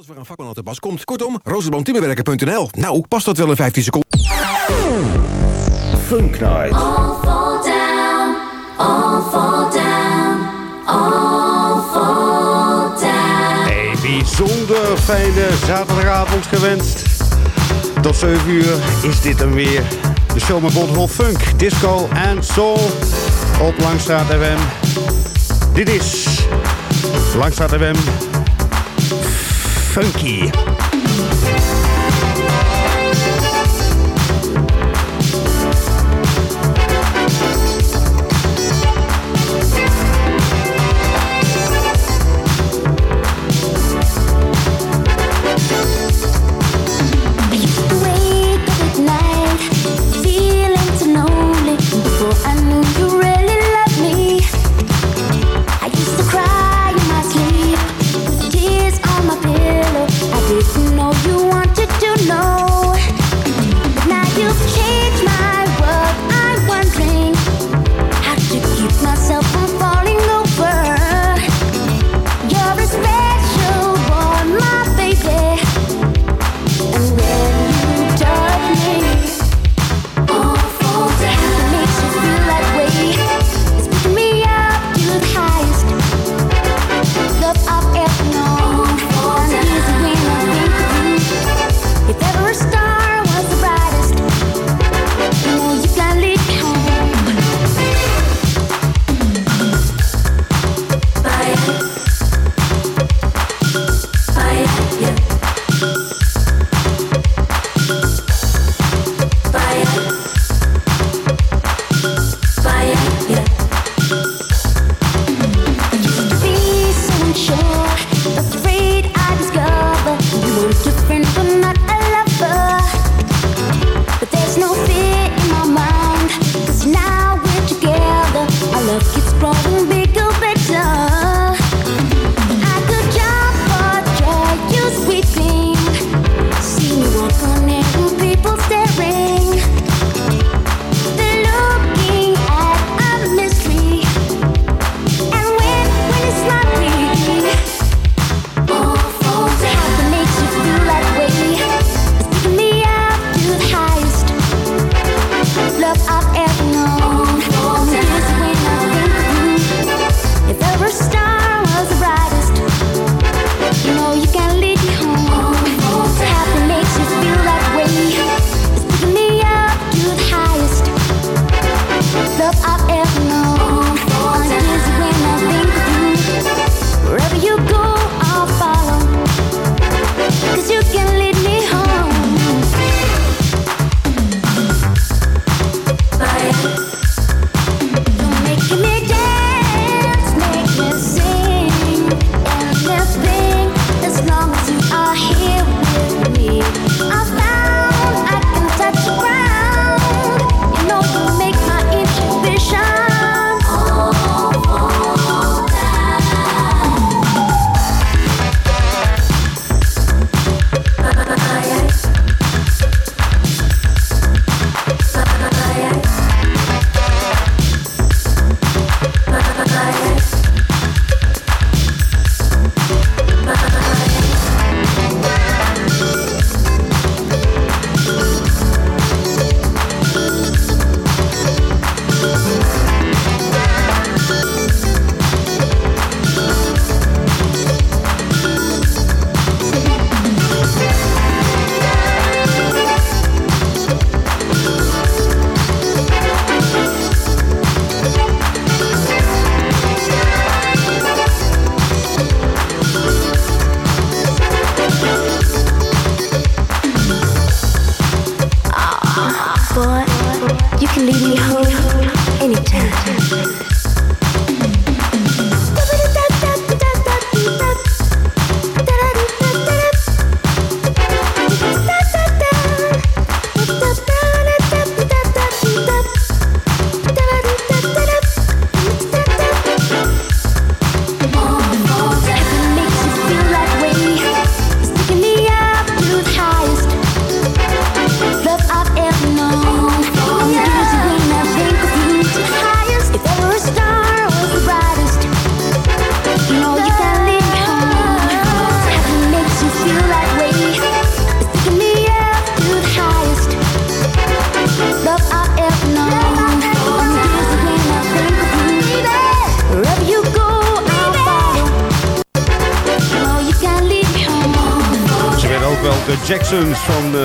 Als waar een vakman aan te pas komt. Kortom, rozenboomtimmerwerker.nl. Nou, past dat wel in 15 seconden? Funk Night. All fall down, all fall down, all fall down. Hey, bijzonder fijne zaterdagavond gewenst. Tot 7 uur is dit dan weer de show met Funk, Disco en Soul op Langstraat FM. Dit is Langstraat FM funky.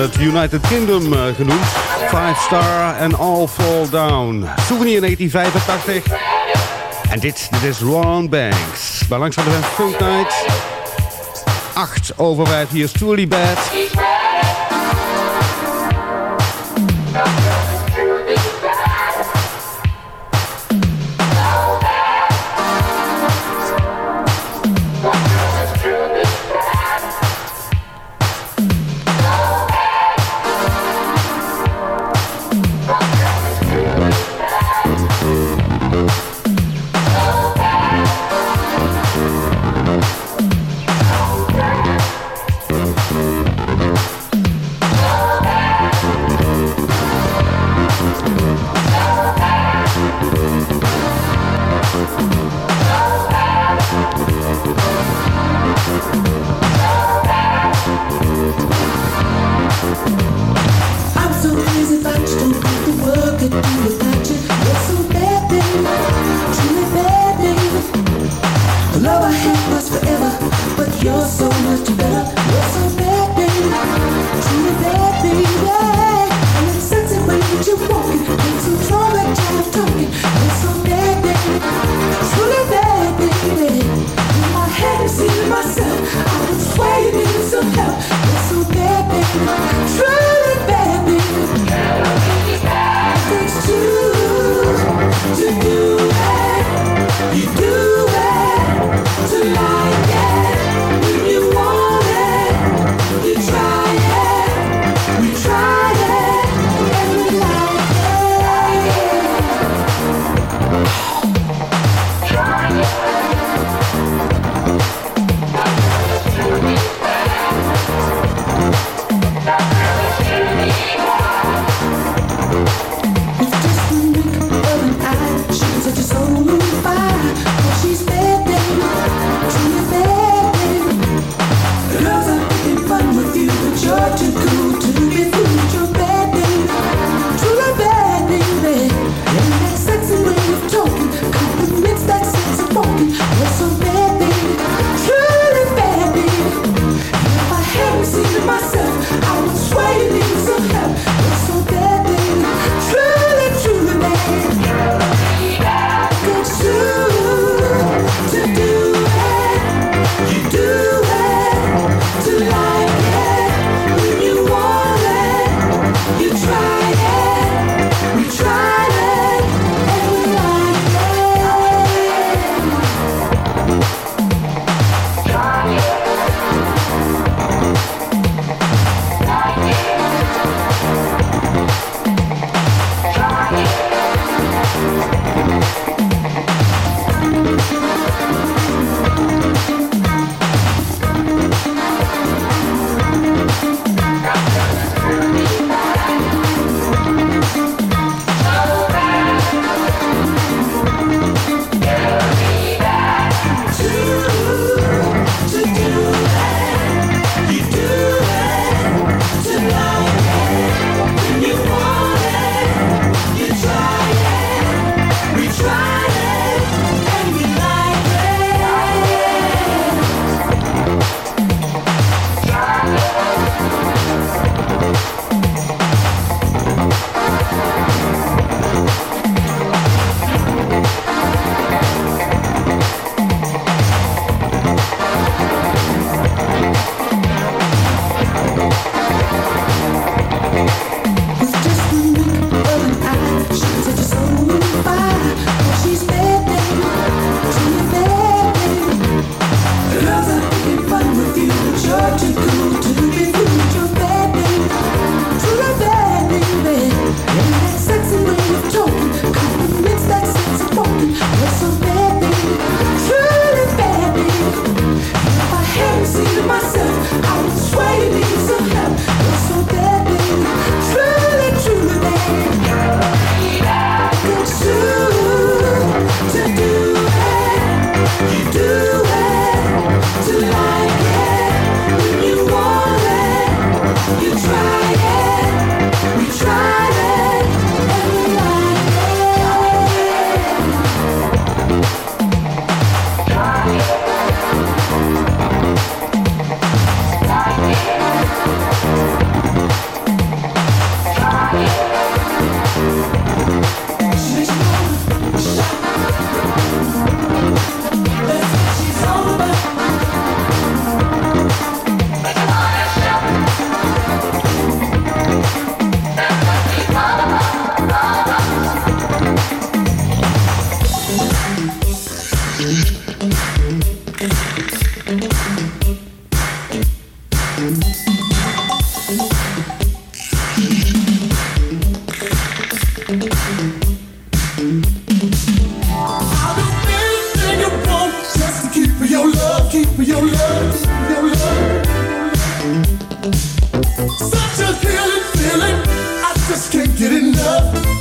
Het United Kingdom uh, genoemd. Five Star and All Fall Down. Souvenir 1985. En dit, dit is Ron Banks. Bij langs hadden we Funk Night. 8 over 5. Hier is love.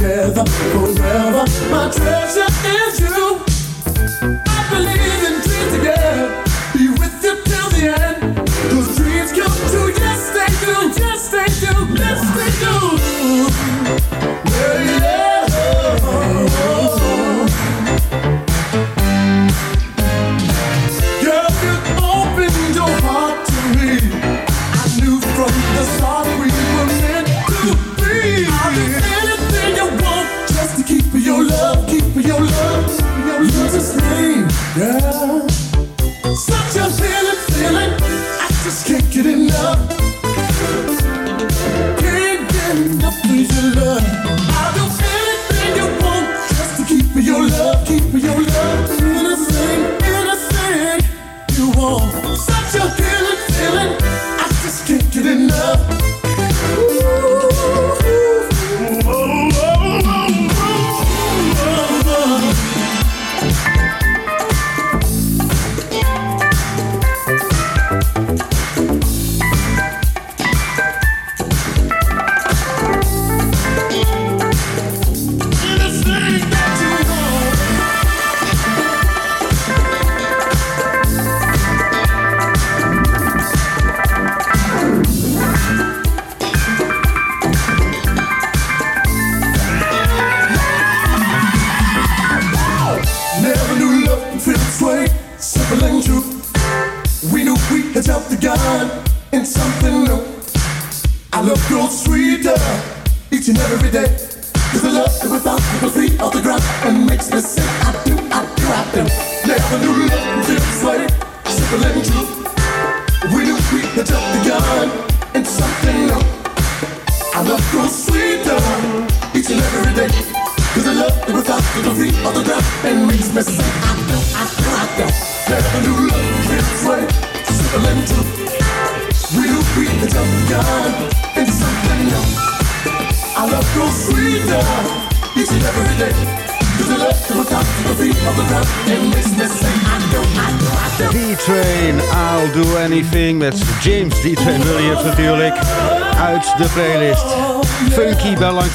Truly Bad. Langstraat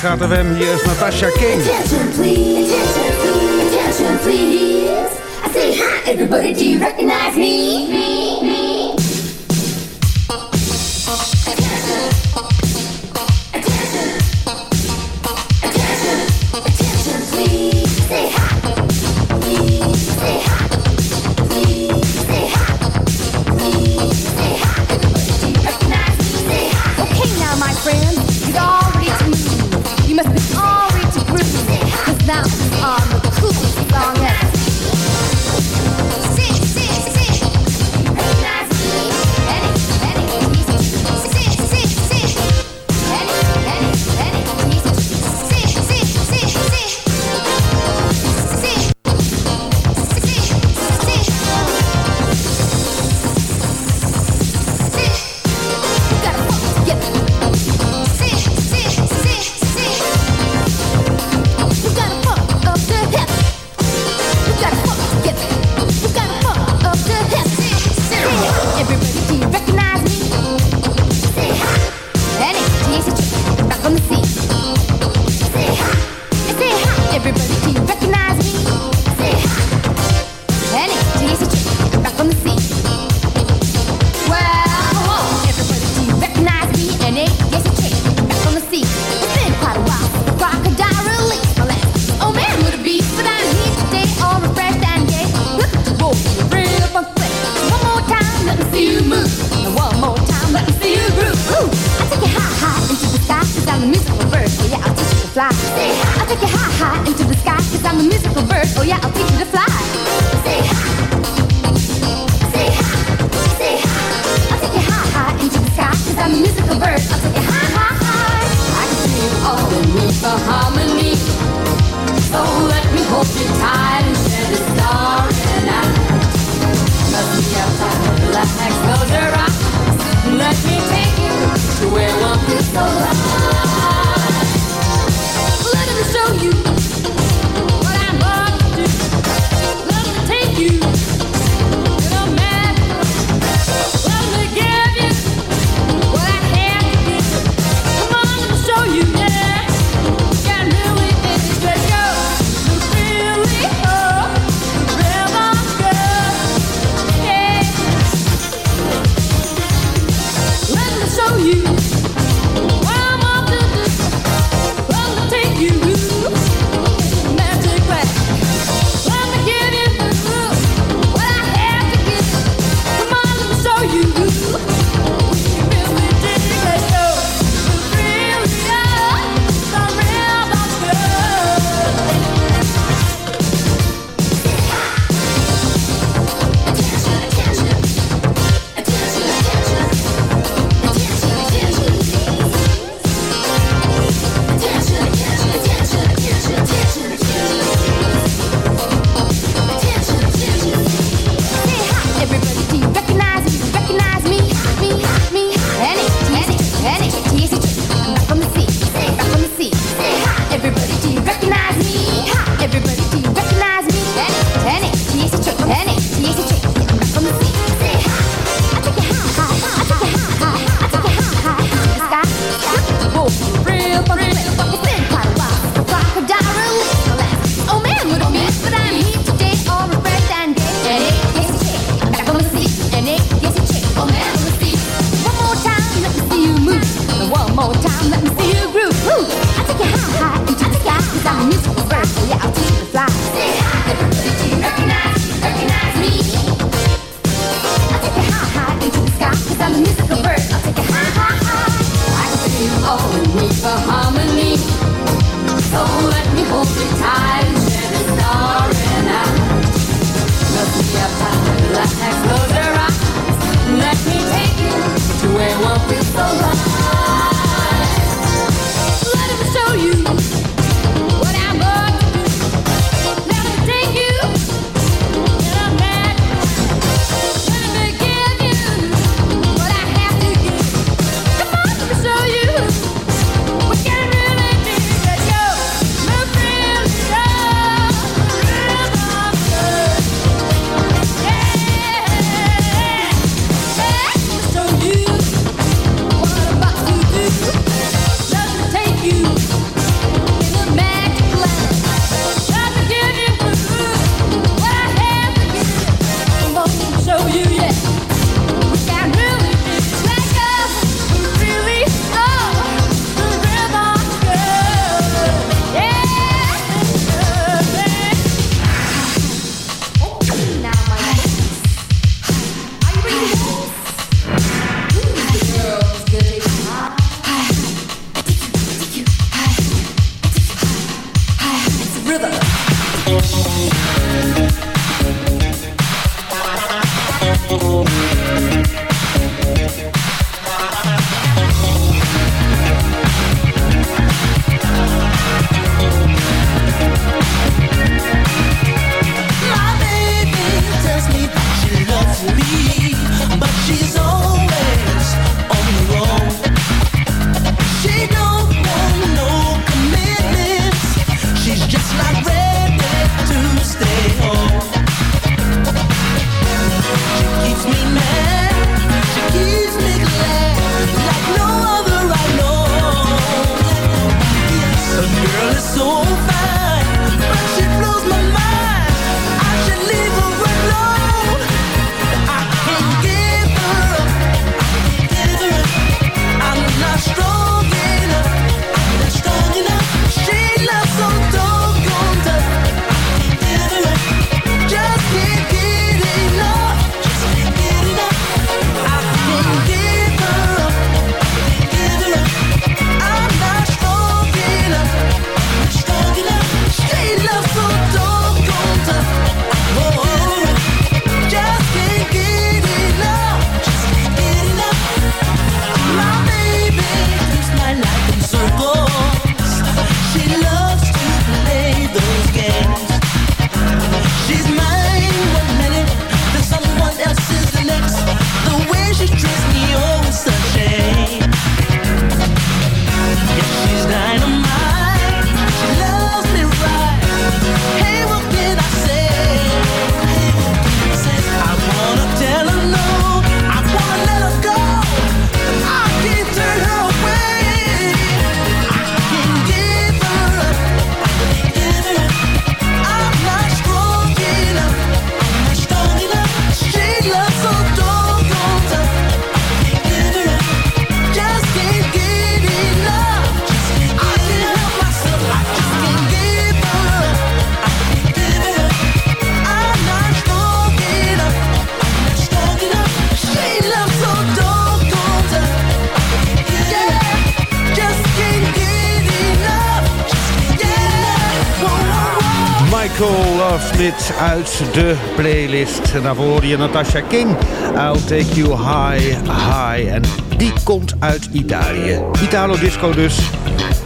FM. Hier is Natasha King. Attention please, attention please, attention please. I say hi everybody, do you recognize me? uit de playlist. En daarvoor je Natasha King. I'll take you high, high. En die komt uit Italië. Italo disco dus.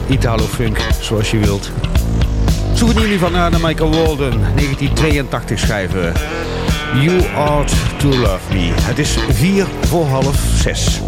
Italo funk, zoals je wilt. Souvenir jullie van naar Michael Walden. 1982 schrijven. You ought to love me. Het is 4 voor half 6.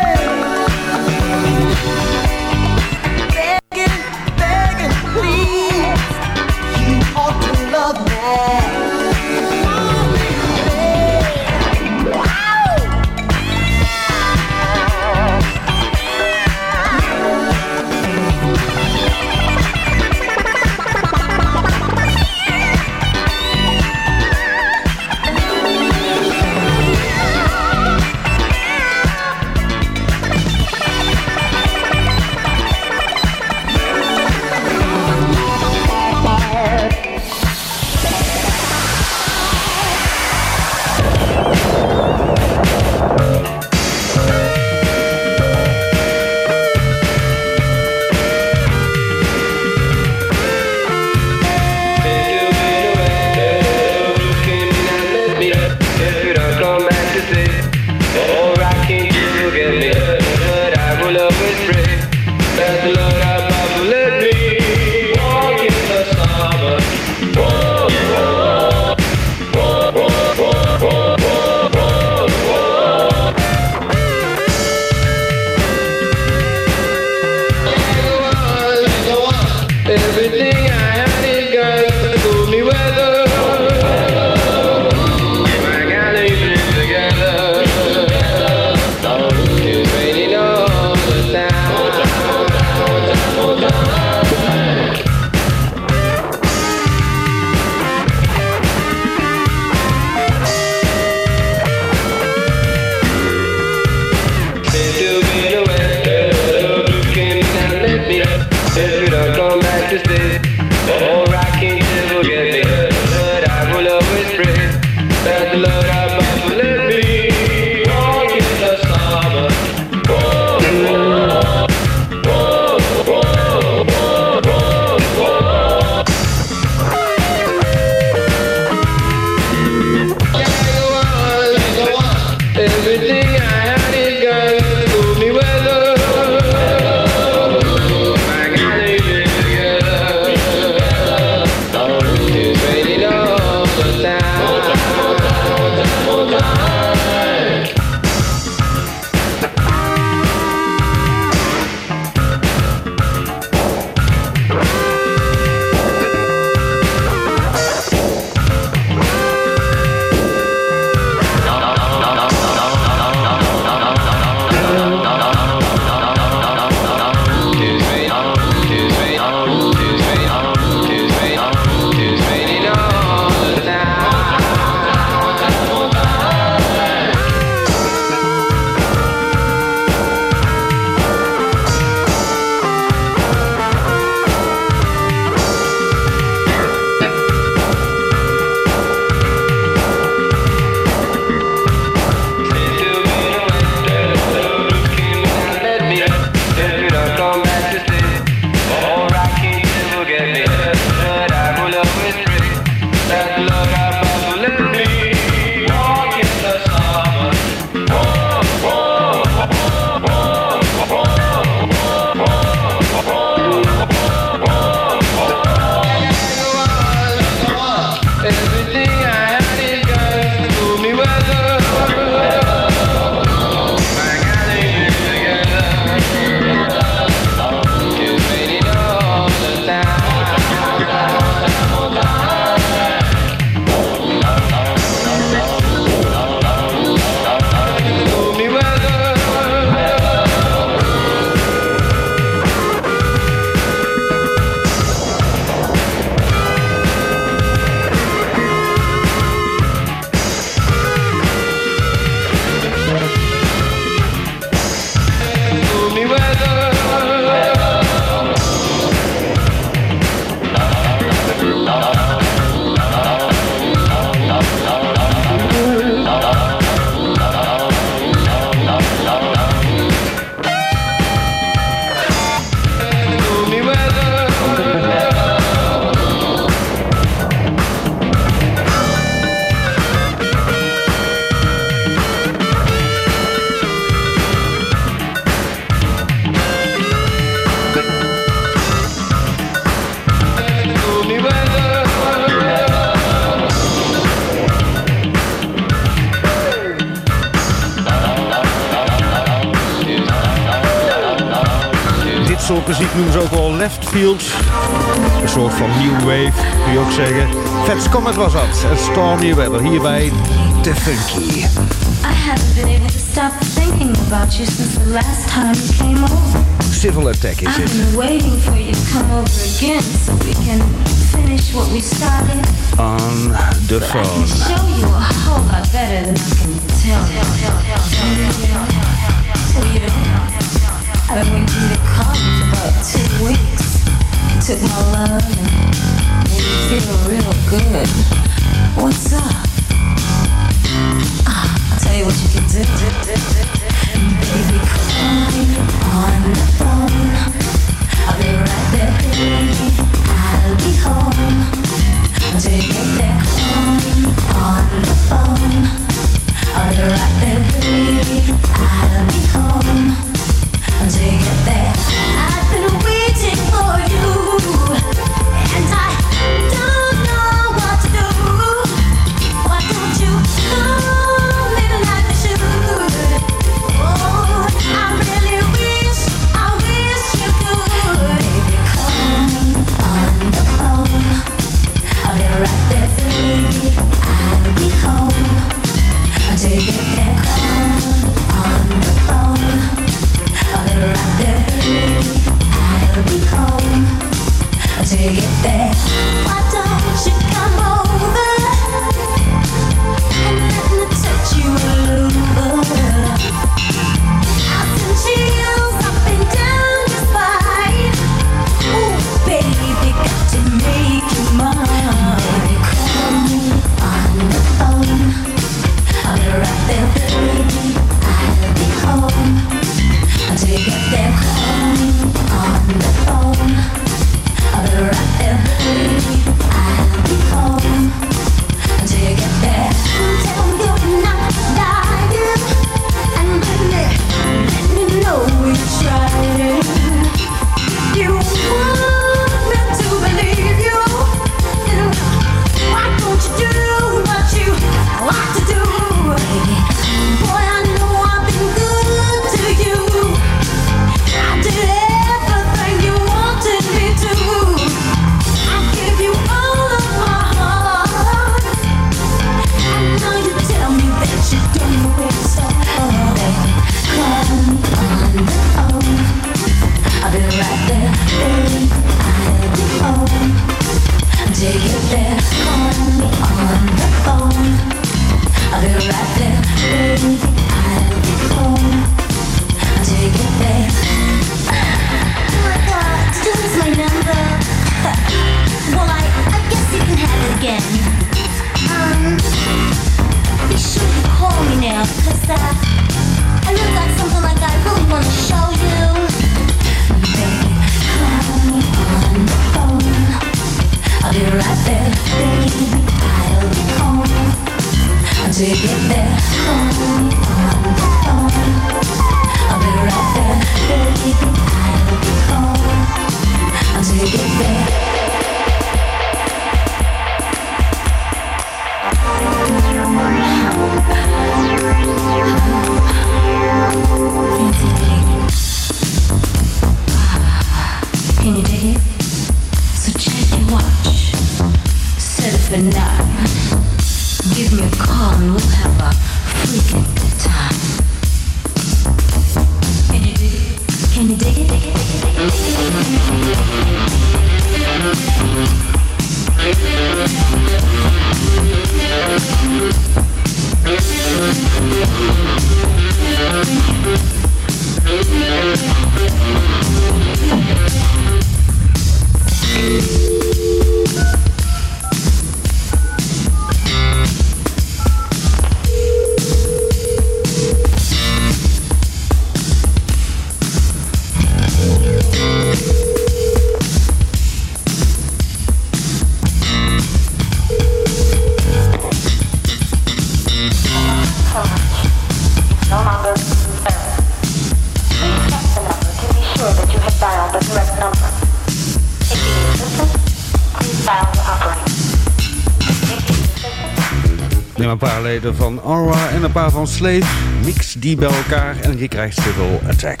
Slave. Mix die bij elkaar en je krijgt Civil Attack.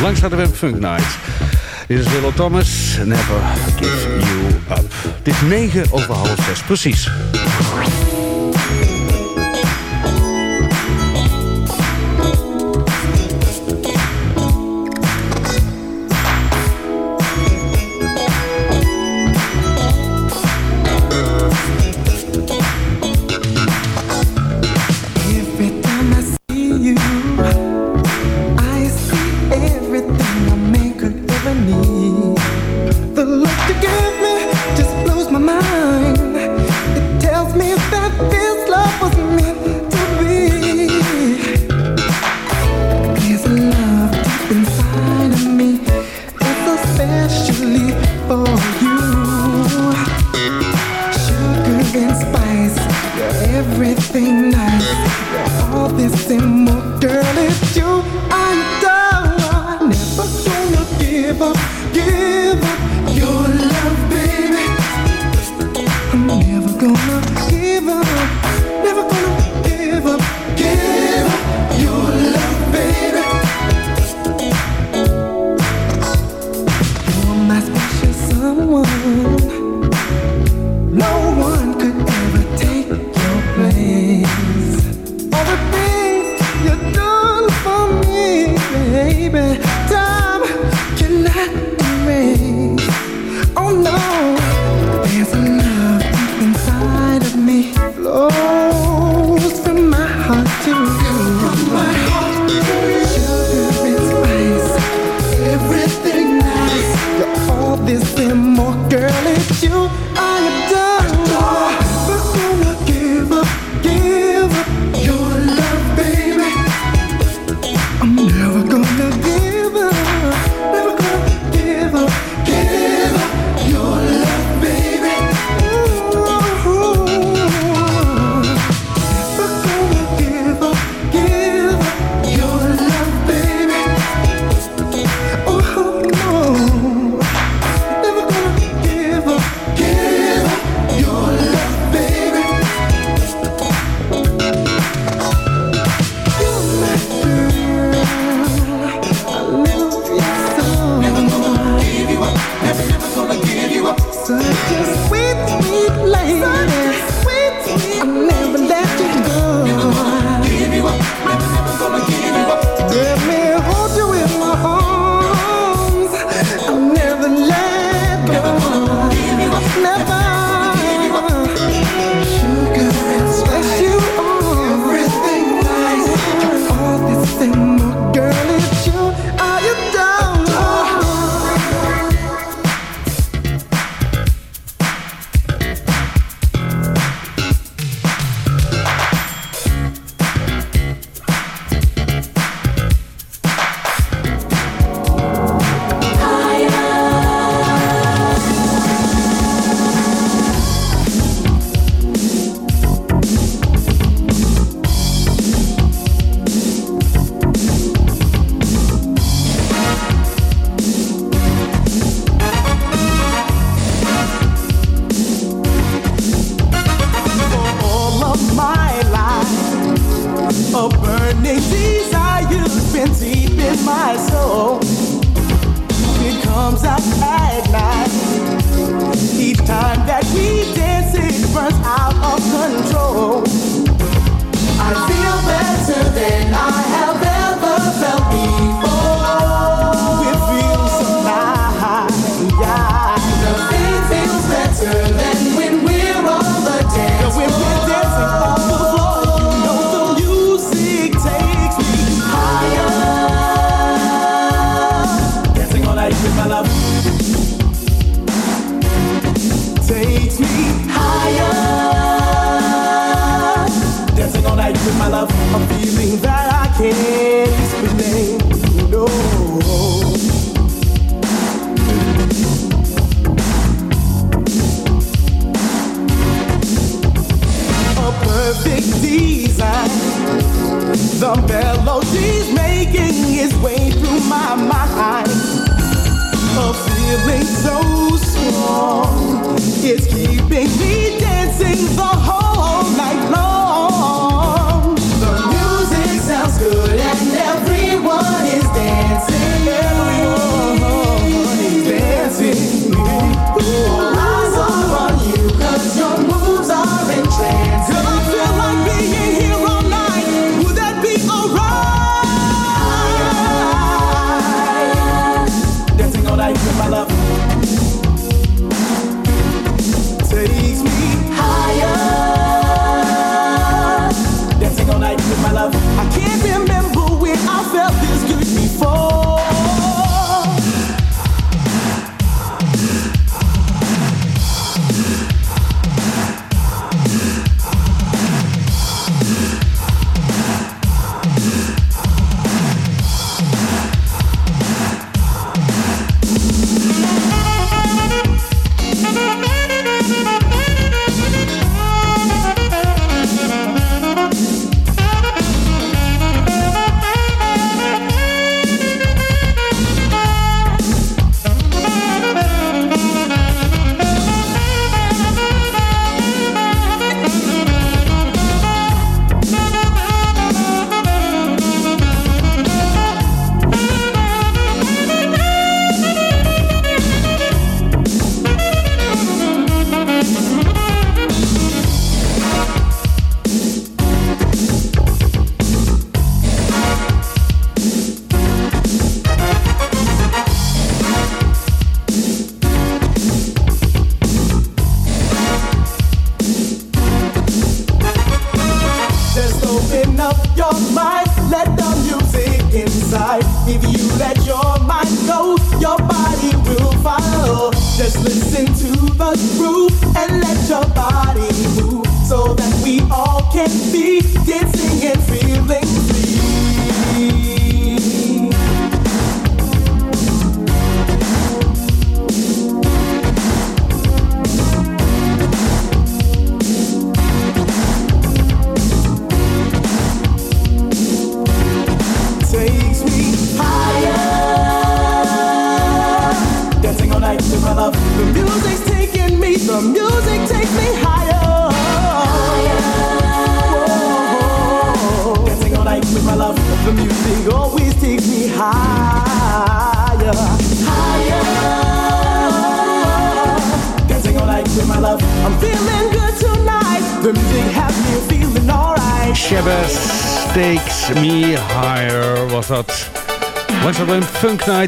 Langs gaat de Web Funk Night. Dit is Willow Thomas. Never give you up. Dit is 9 over half 6 precies.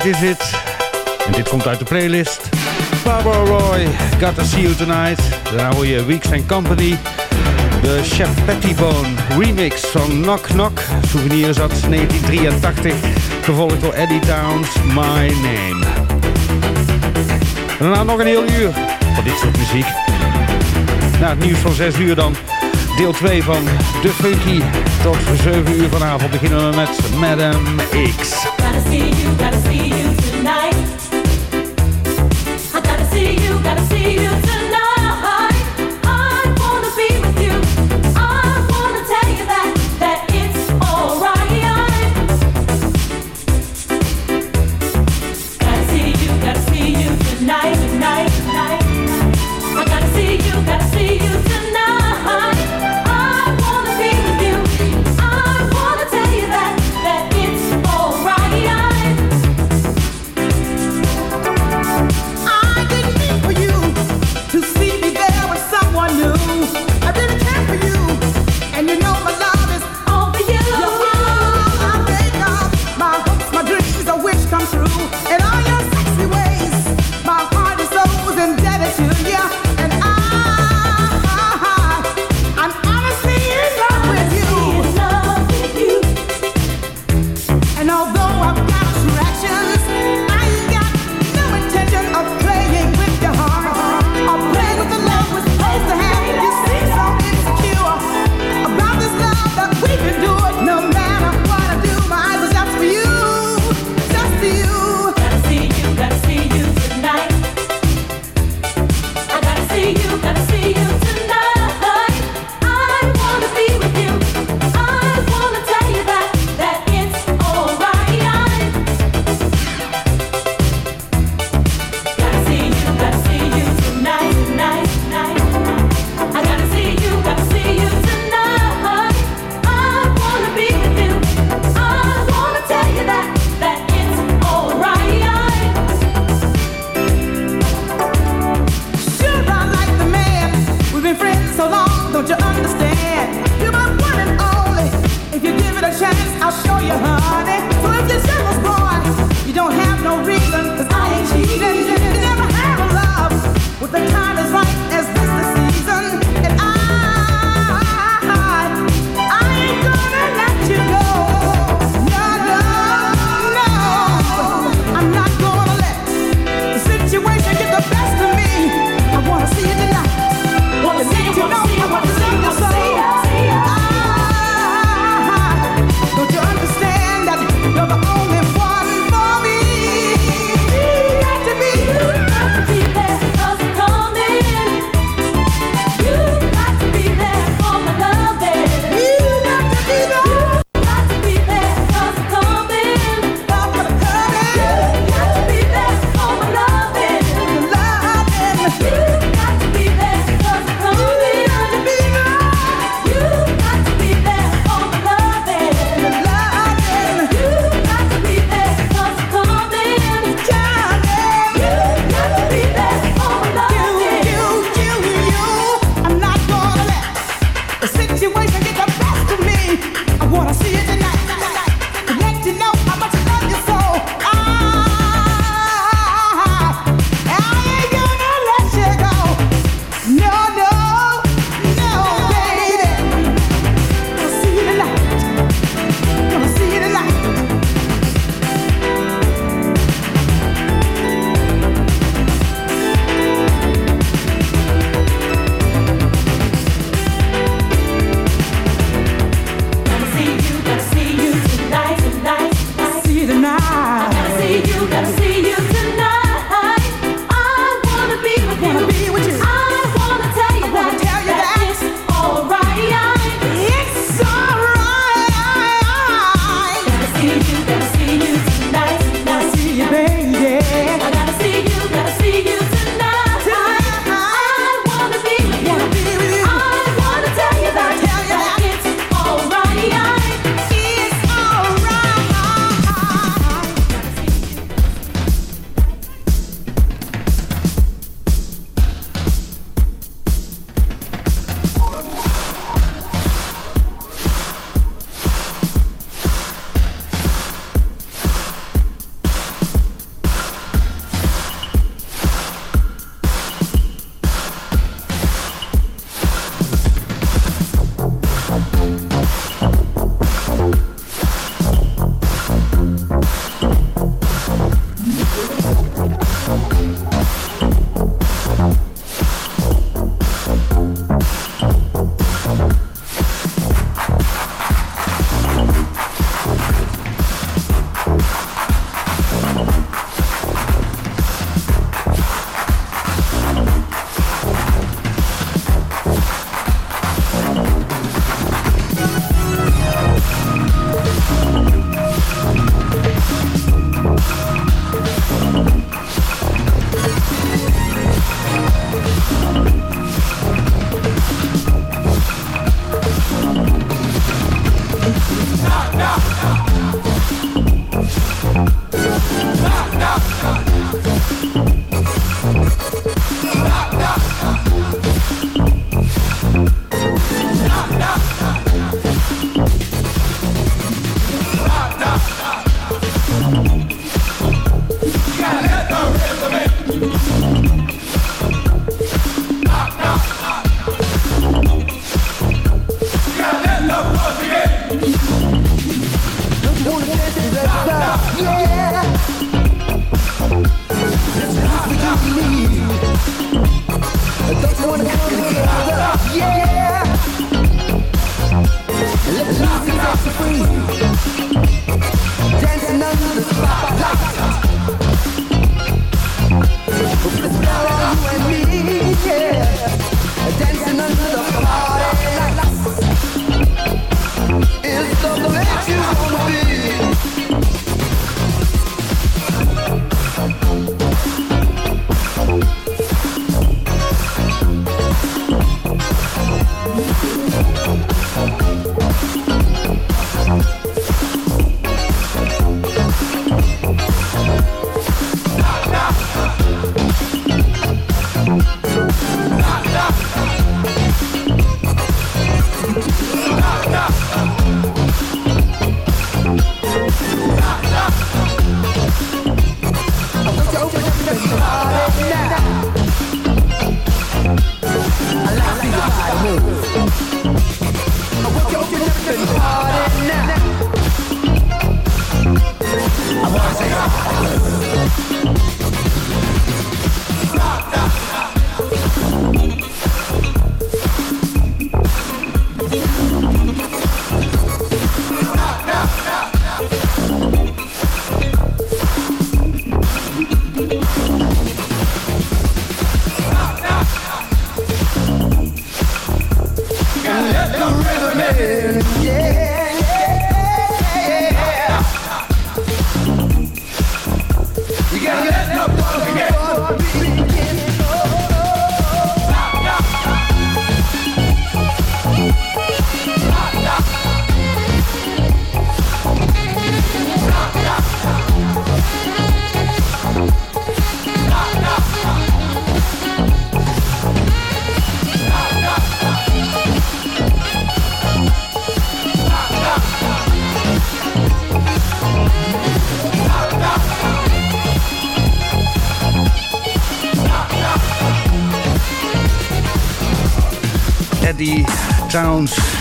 Tonight Is It. En dit komt uit de playlist. Barbara Roy, Gotta See You Tonight. Daarna hoor je Weeks and Company. De Chef Pettybone remix van Knock Knock. Souvenir uit 1983. Gevolgd door Eddie Towns, My Name. En daarna nog een heel uur van dit soort muziek. Na het nieuws van 6 uur dan. Deel 2 van De Funky tot 7 uur vanavond beginnen we met Madame X.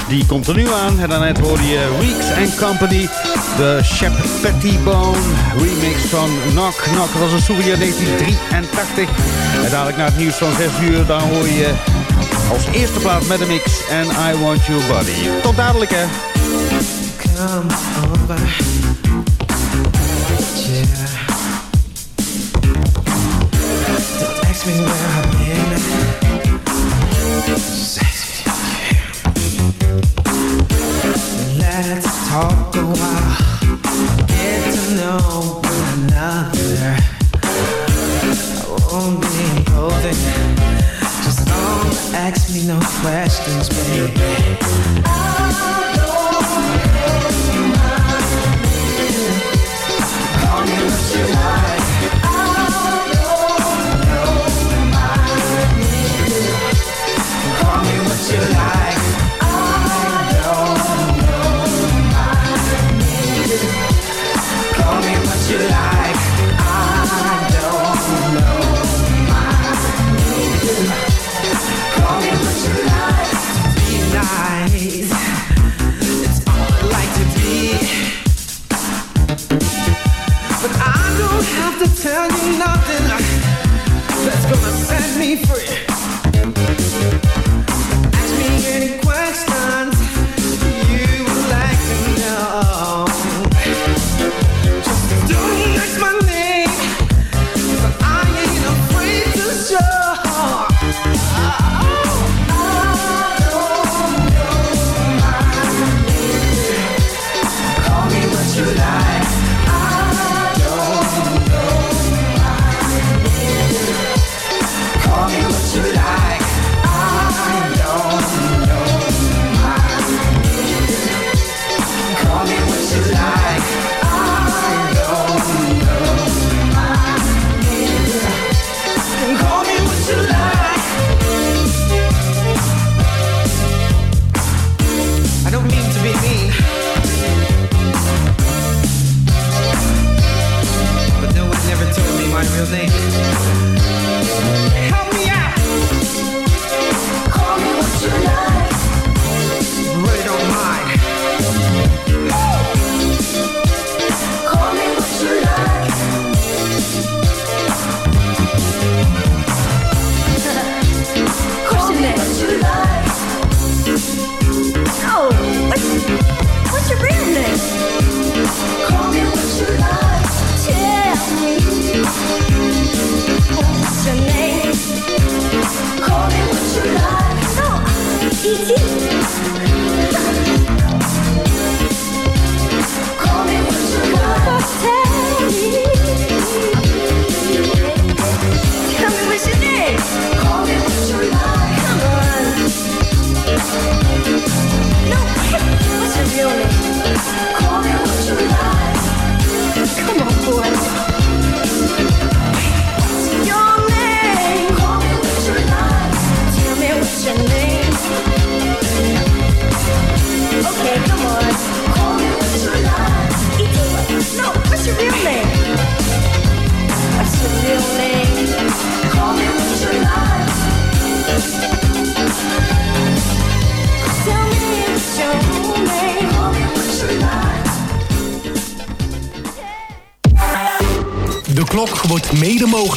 Die komt er nu aan. En daarnet hoorde je Weeks and Company. De Shep Pettibone remix van Knock Knock. Dat was een souvenir 1983. En dadelijk na het nieuws van 6 uur, dan hoor je als eerste plaat met de mix. and I Want Your Body. Tot dadelijk hè.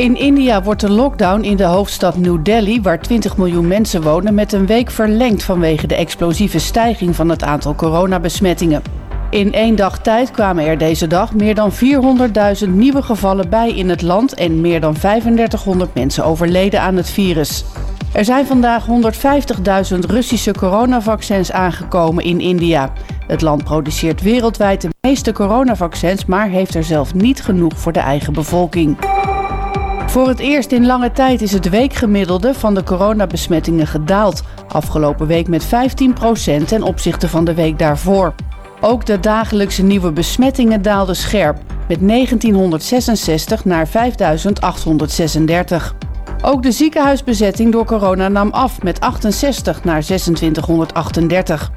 In India wordt de lockdown in de hoofdstad New Delhi, waar 20 miljoen mensen wonen, met een week verlengd vanwege de explosieve stijging van het aantal coronabesmettingen. In één dag tijd kwamen er deze dag meer dan 400.000 nieuwe gevallen bij in het land en meer dan 3500 mensen overleden aan het virus. Er zijn vandaag 150.000 Russische coronavaccins aangekomen in India. Het land produceert wereldwijd de meeste coronavaccins, maar heeft er zelf niet genoeg voor de eigen bevolking. Voor het eerst in lange tijd is het weekgemiddelde van de coronabesmettingen gedaald. Afgelopen week met 15% ten opzichte van de week daarvoor. Ook de dagelijkse nieuwe besmettingen daalden scherp, met 1966 naar 5836. Ook de ziekenhuisbezetting door corona nam af met 68 naar 2638.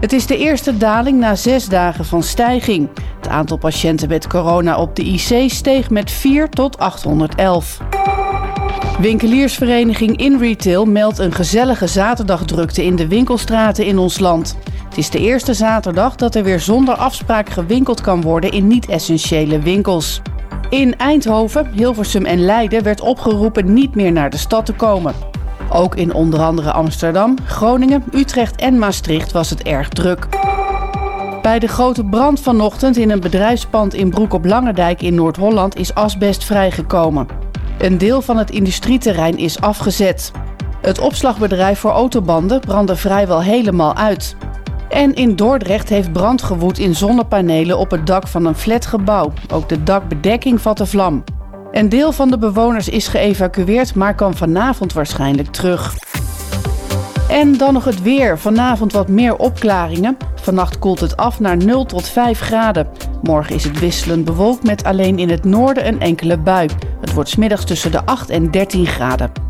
Het is de eerste daling na zes dagen van stijging. Het aantal patiënten met corona op de IC steeg met 4 tot 811. Winkeliersvereniging InRetail meldt een gezellige zaterdagdrukte in de winkelstraten in ons land. Het is de eerste zaterdag dat er weer zonder afspraak gewinkeld kan worden in niet-essentiële winkels. In Eindhoven, Hilversum en Leiden werd opgeroepen niet meer naar de stad te komen. Ook in onder andere Amsterdam, Groningen, Utrecht en Maastricht was het erg druk. Bij de grote brand vanochtend in een bedrijfspand in Broek op Langendijk in Noord-Holland is asbest vrijgekomen. Een deel van het industrieterrein is afgezet. Het opslagbedrijf voor autobanden brandde vrijwel helemaal uit. En in Dordrecht heeft brand gewoed in zonnepanelen op het dak van een flatgebouw. Ook de dakbedekking vatte vlam. Een deel van de bewoners is geëvacueerd, maar kan vanavond waarschijnlijk terug. En dan nog het weer. Vanavond wat meer opklaringen. Vannacht koelt het af naar 0 tot 5 graden. Morgen is het wisselend bewolkt met alleen in het noorden een enkele bui. Het wordt smiddags tussen de 8 en 13 graden.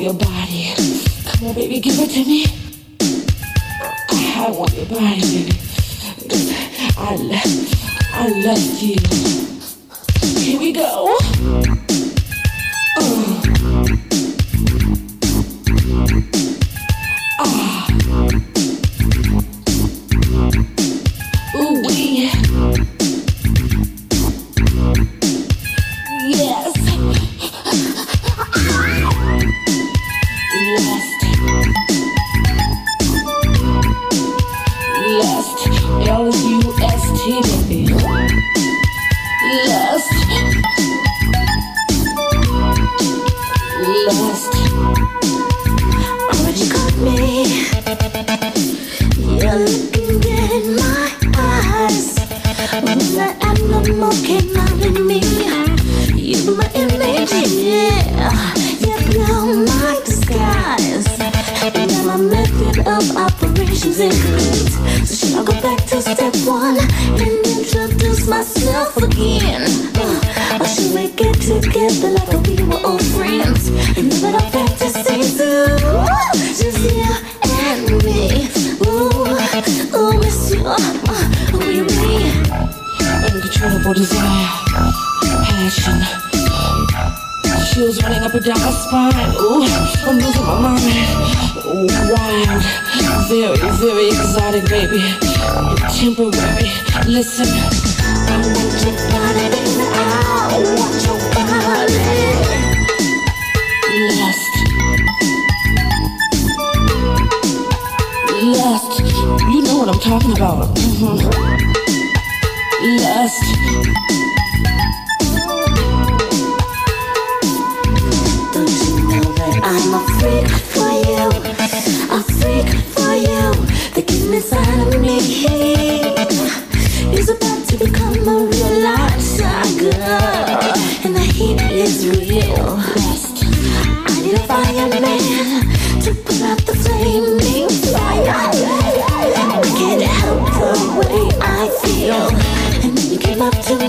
your body. Come on, baby, give it to me. I want your body, baby. I, lo- I love you. Here we go. Oh. Ah. Animal came out in me, you my image, yeah. You my disguise. Now my method of operations should I go back to step one and introduce myself again? Or should we get together like we were old friends? And. Just you and me. Ooh, oh, we me. Uncontrollable desire. Passion. Chills running up and down my spine. Ooh, I'm losing my mind. Wild. Very, very exotic, baby. Temporary. Listen. I want your body, baby. I want your body. Lust. Lust. You know what I'm talking about. Mhm. best.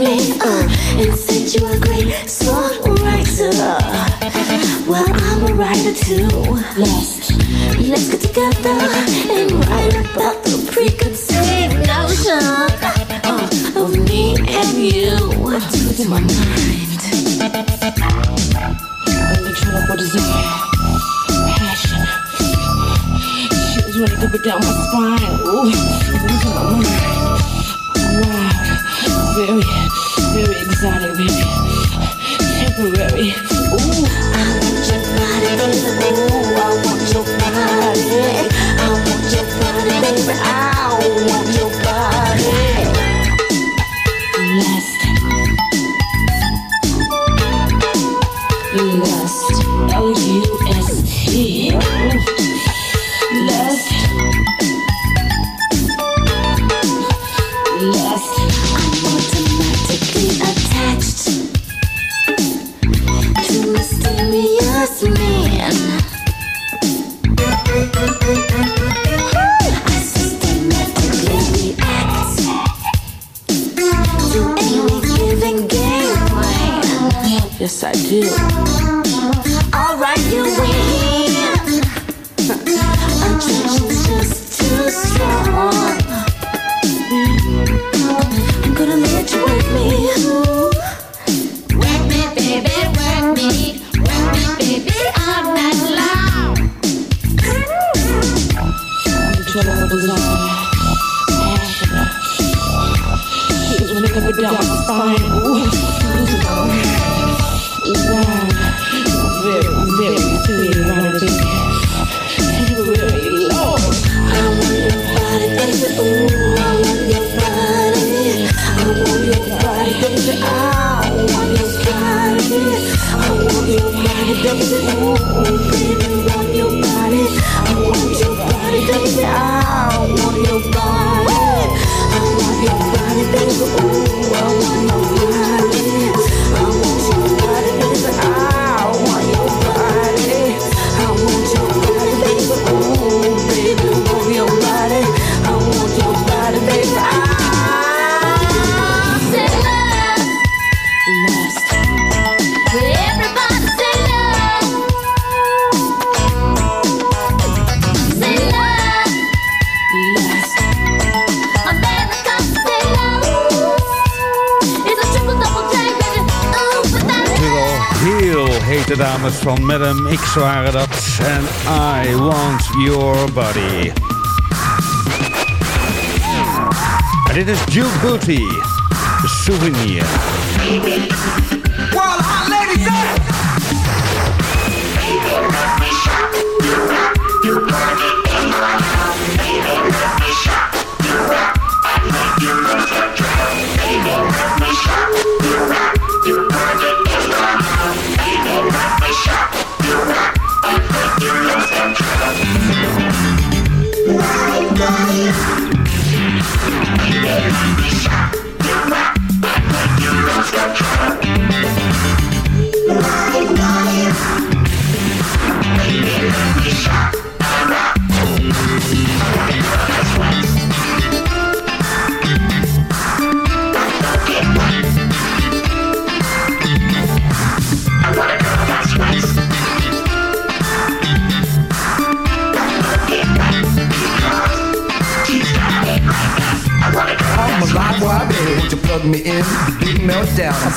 Me uh, and said you were a great songwriter. Well, I'm a writer too. Let's, let's get together and write about the preconceived notion uh, of me and you. What's in my mind? Love for desire, passion. Chills running up and down my spine. Ooh, in my mind. Wow, very, very exotic, baby. Temporary. Ooh, I want your body, baby. Ooh, I want your body. I want your body, baby. I want your body. you.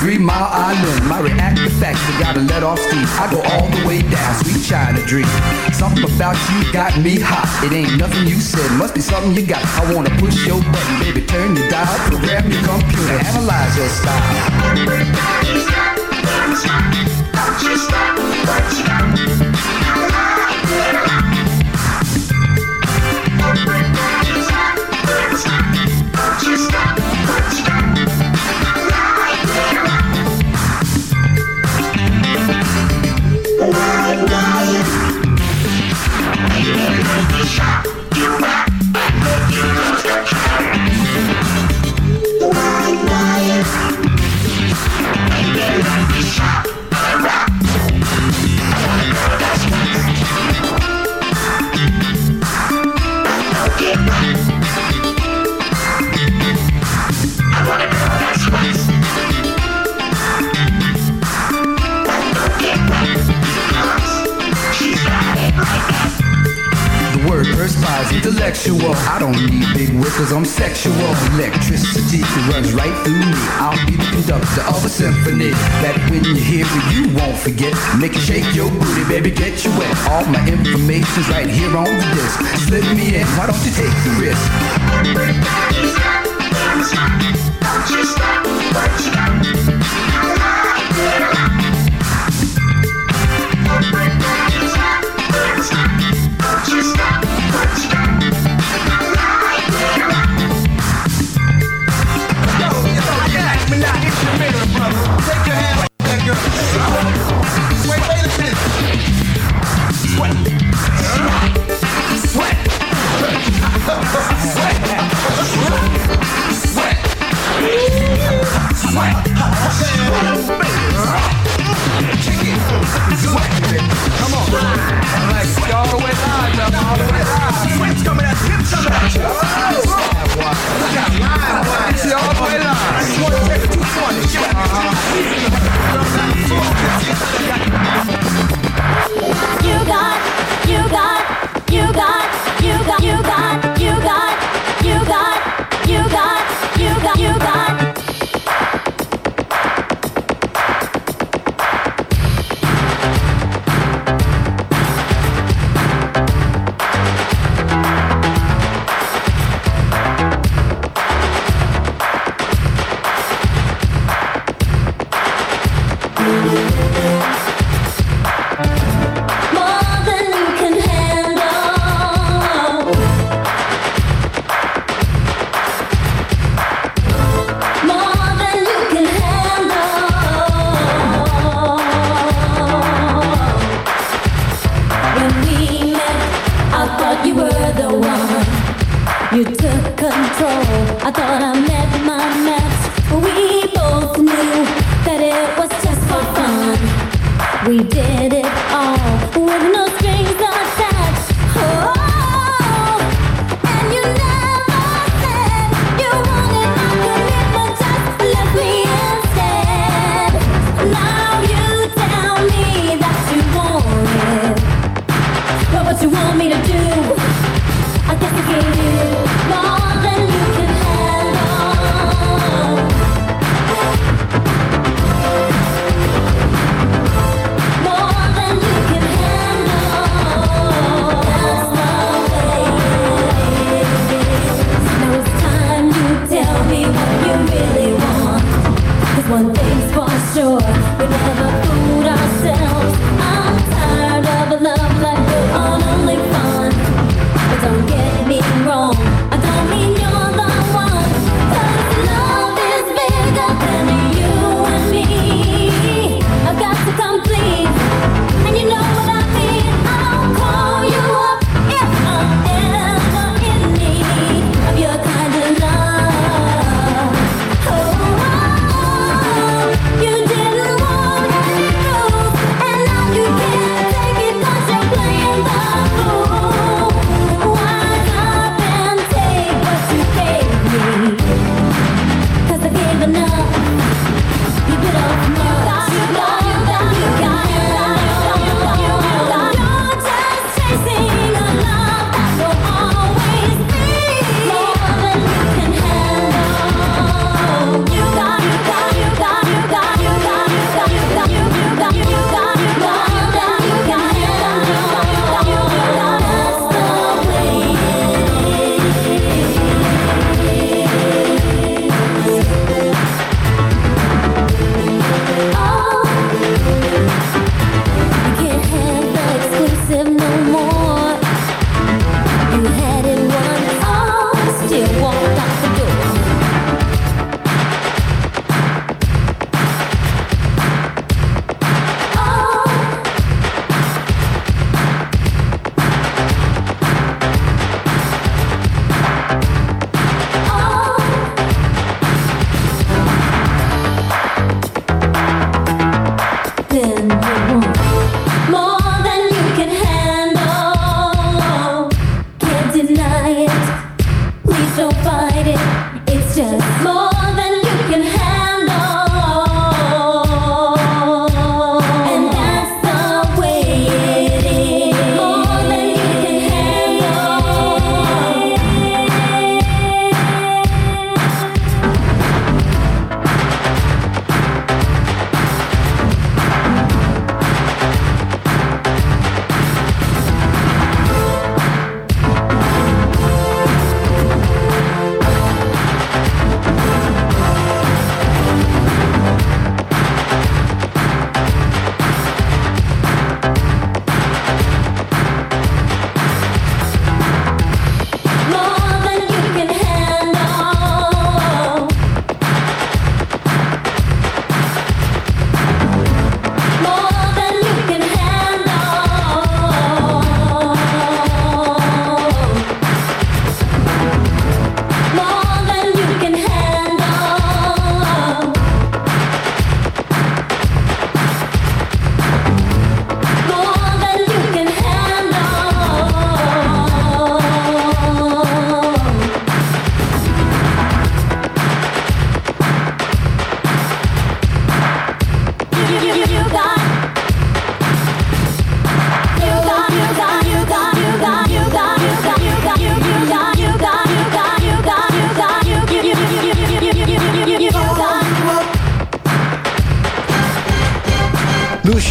Three Mile Island, my react the facts, I gotta let off steam. I go all the way down, sweet China dream. Something about you got me hot. It ain't nothing you said, must be something you got. I wanna push your button, baby, turn your dial, program your computer, analyze your style. Don't you stop. Shot! Intellectual. I don't need big cause I'm sexual. Electricity runs right through me. I'll be the conductor of a symphony. That when you hear it, you won't forget. Make it shake your booty, baby, get you wet. All my information's right here on the disc. Slip me in, why don't you take the risk? Don't You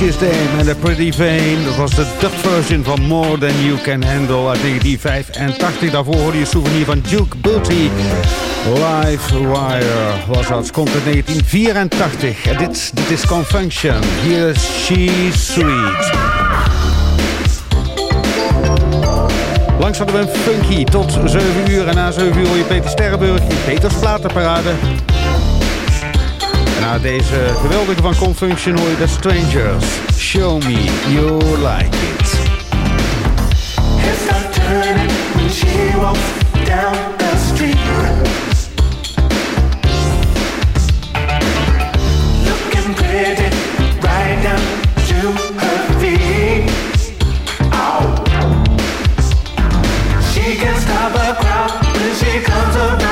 En The Pretty Vein. Dat was de Dutch version van More Than You Can Handle uit 1985. Daarvoor hoorde je souvenir van Duke Booty. Live Wire was dat. Komt uit 1984. En dit, dit is Confunction. Hier is She Sweet. Langs hadden we een funky tot 7 uur. En na 7 uur hoor je Peter Sterrenburg in Peters Platenparade. Na deze geweldige van Confunction hoor The Strangers. Show me you like it. Turning she to. She can stop a crowd when she comes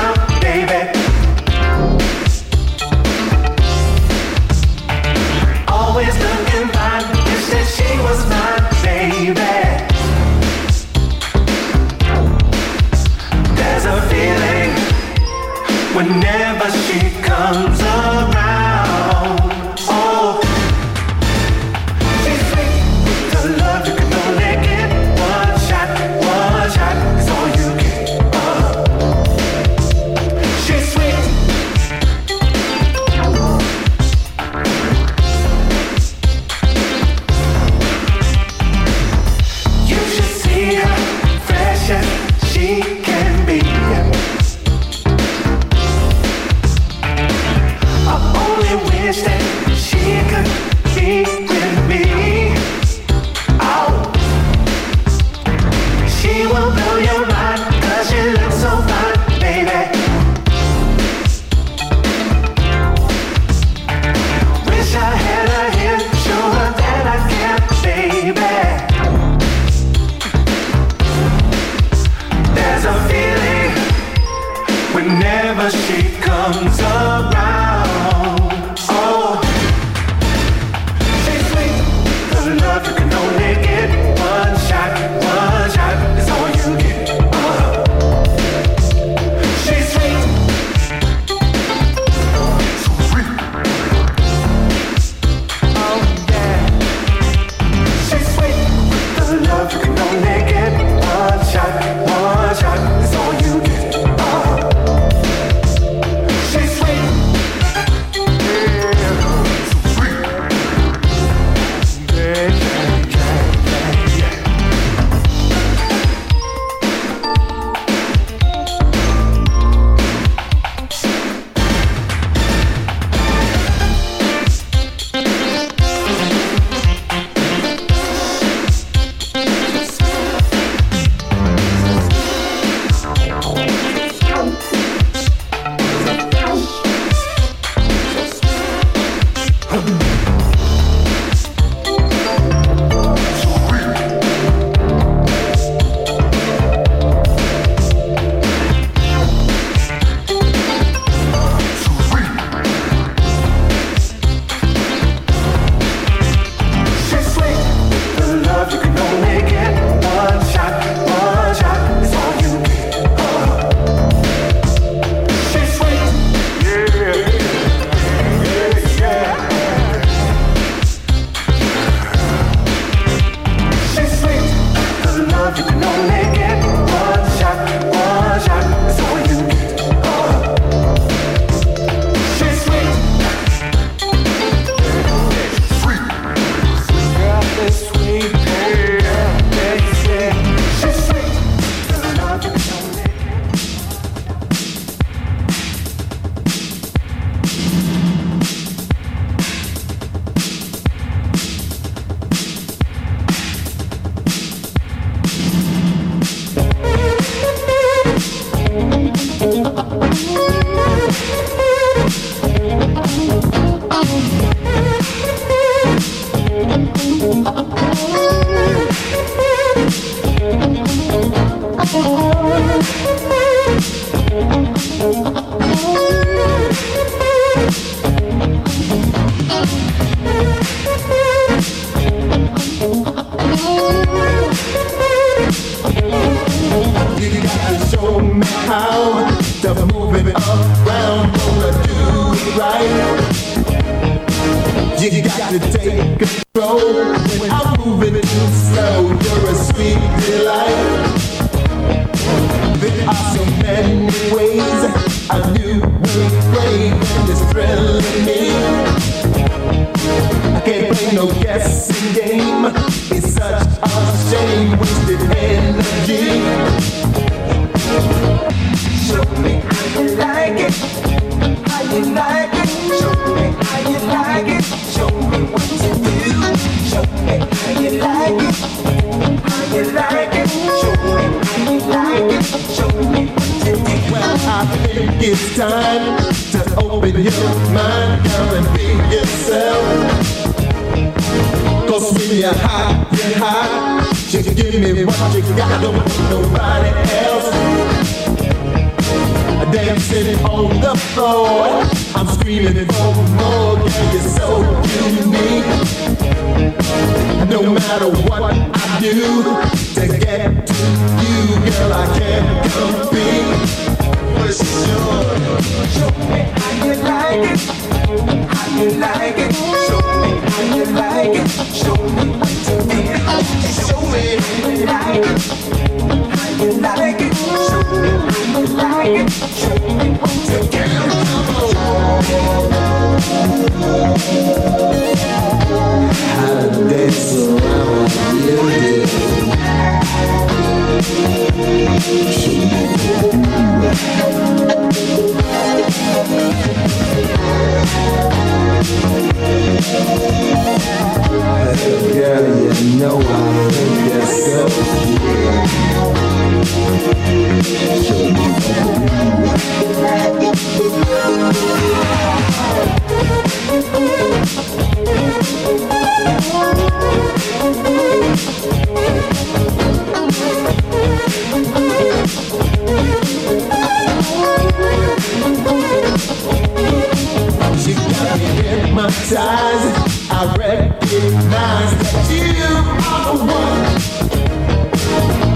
that you are the one.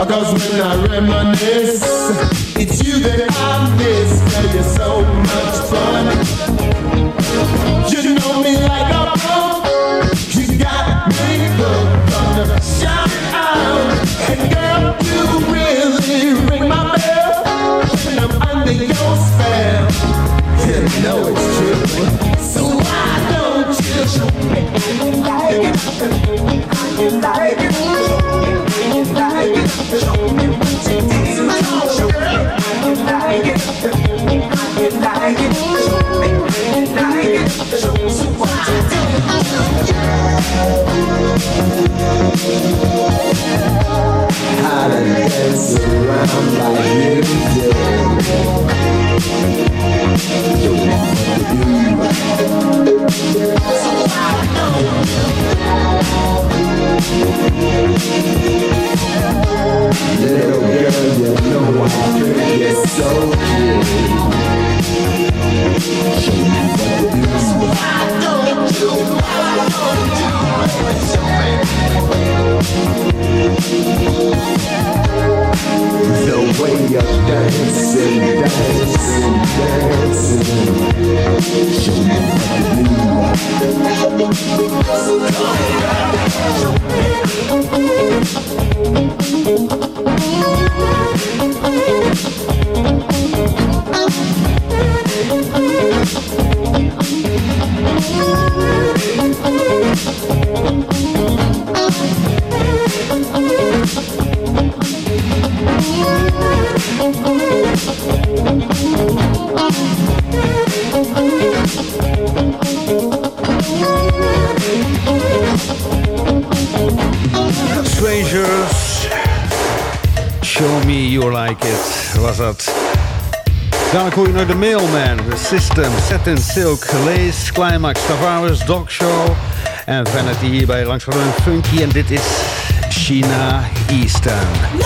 Cause when I reminisce, it's you that I you're so much fun. You know me like a pro. You got me hooked the. And girl, you really ring my bell when I'm under your spell. You know it's true. To dance around like you Little girl, you know I think you're so cute. Show me what to do. Why don't you? Why don't you? The way you're dancing, dancing, dancing. Show me Strangers, Me You Like It, was dat. Dan hoor je naar de Mailman, The System, Satin Silk, Lace, Climax, Tavares, Dog Show en Vanity hierbij langs van een Funky en dit is China Eastern.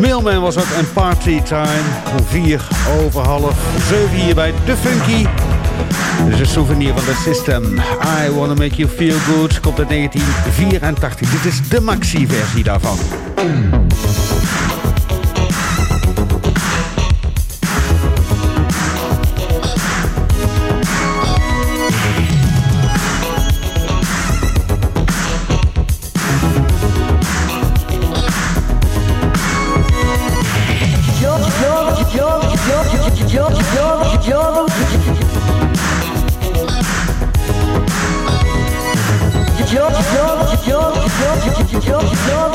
Mailman was ook en Party Time. Om vier over half zeven hier bij The Funky. Dit is een souvenir van het system. I Wanna Make You Feel Good komt uit 1984. Dit is de maxi-versie daarvan. your, your, your, your, your, your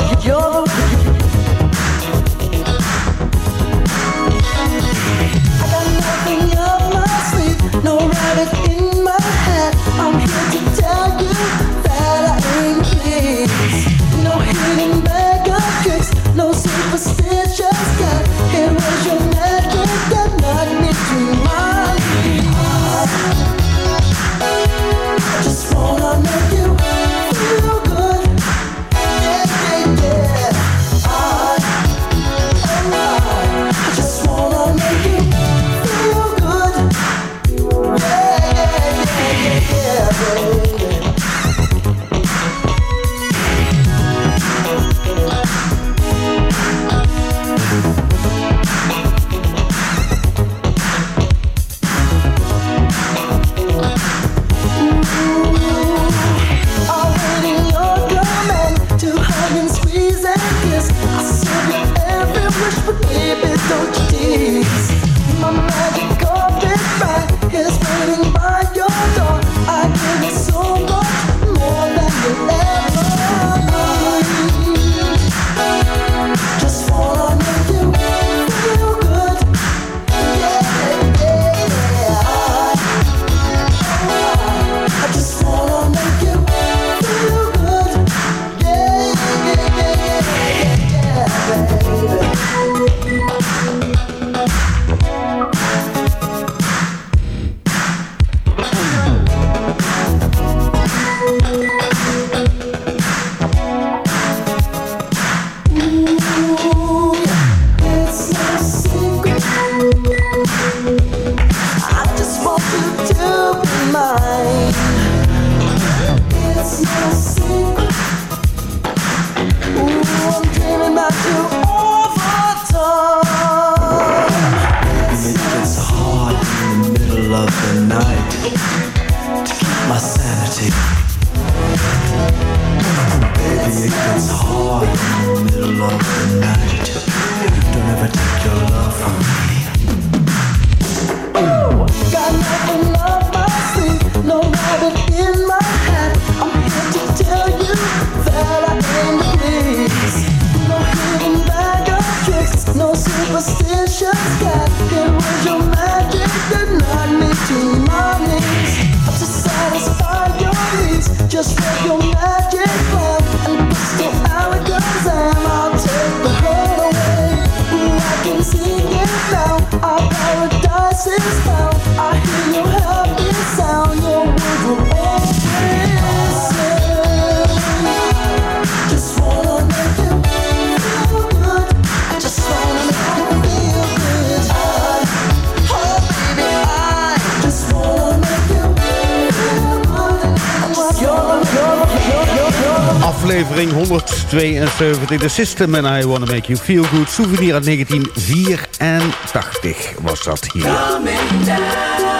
1984. The System and I Wanna Make You Feel Good. Souvenir uit 1984 was dat hier.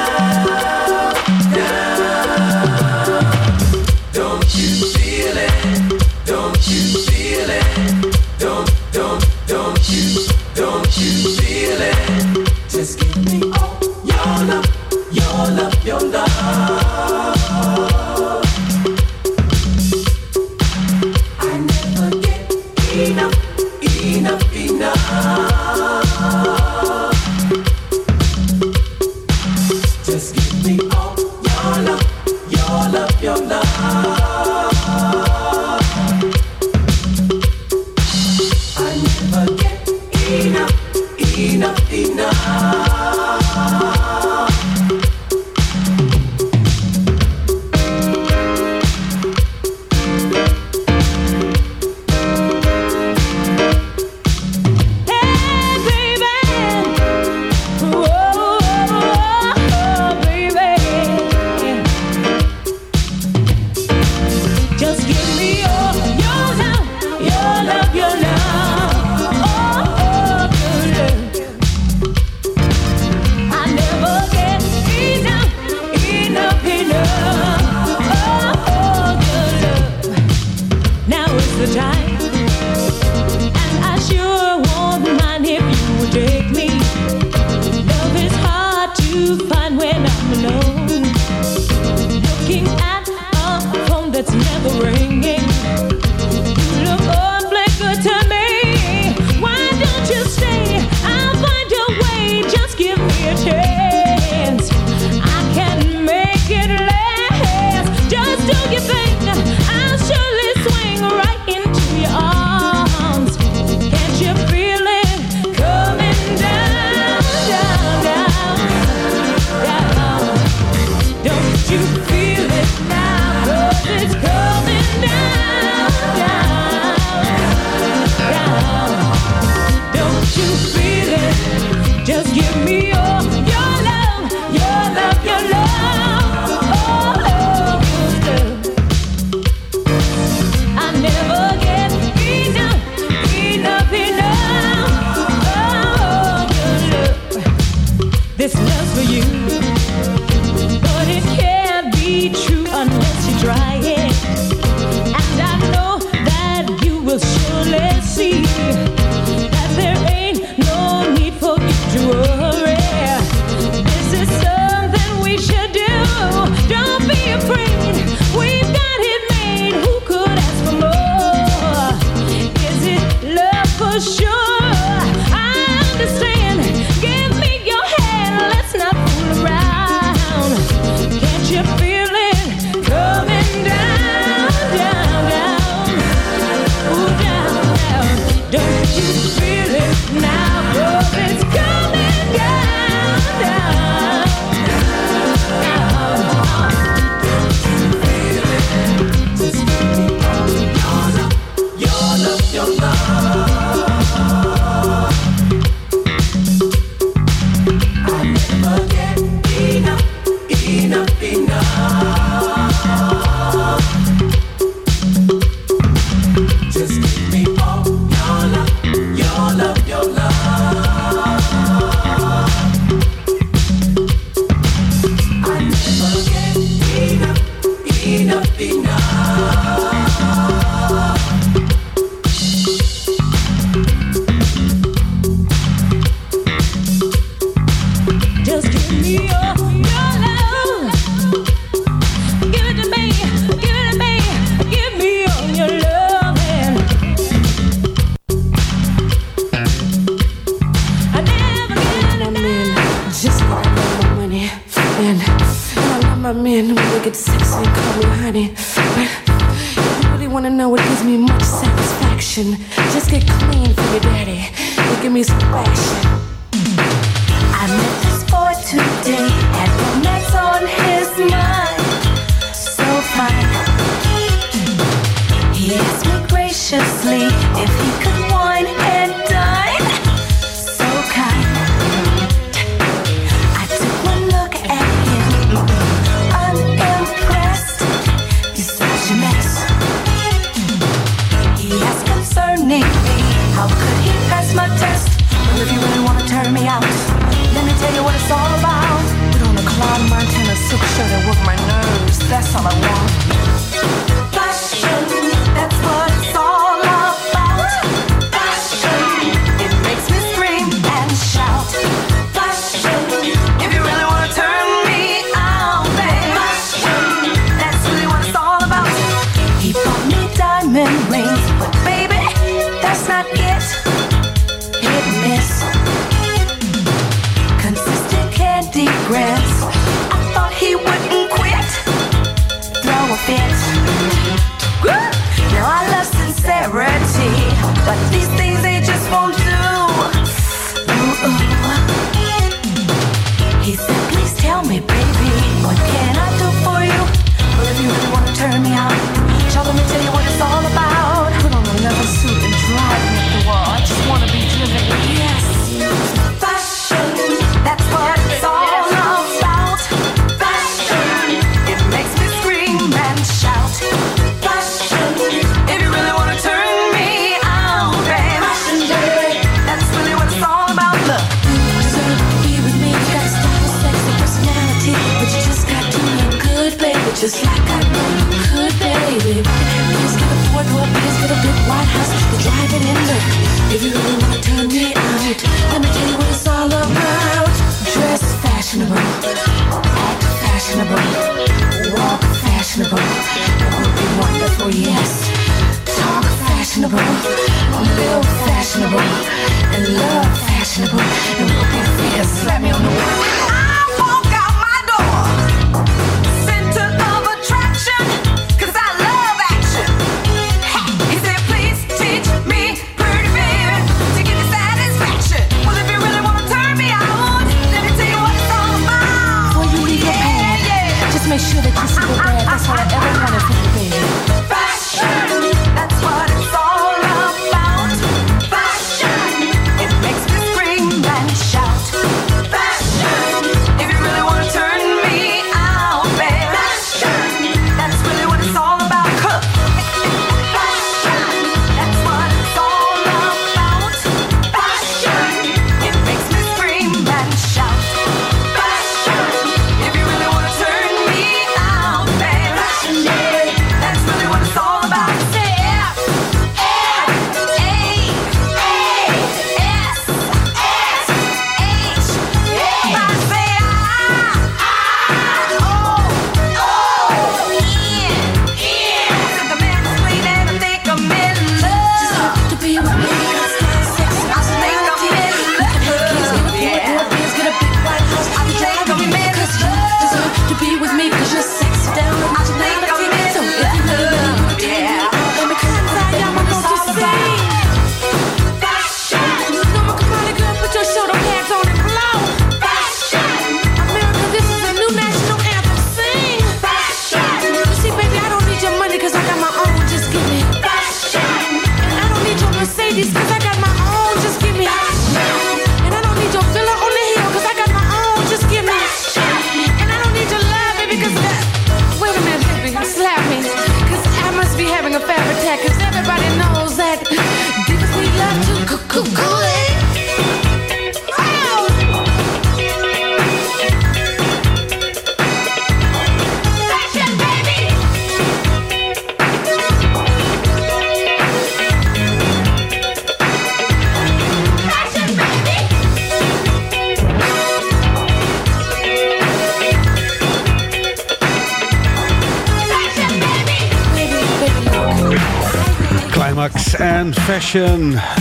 Me your,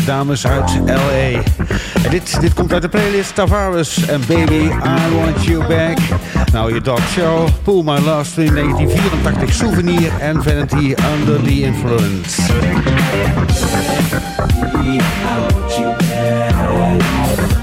Dames uit L.A. En dit, dit komt uit de playlist Tavares en Baby, I Want You Back. Nou, je Dog Show, Pull My Last in 1984, Souvenir en Vanity Under the Influence. Baby, I want you.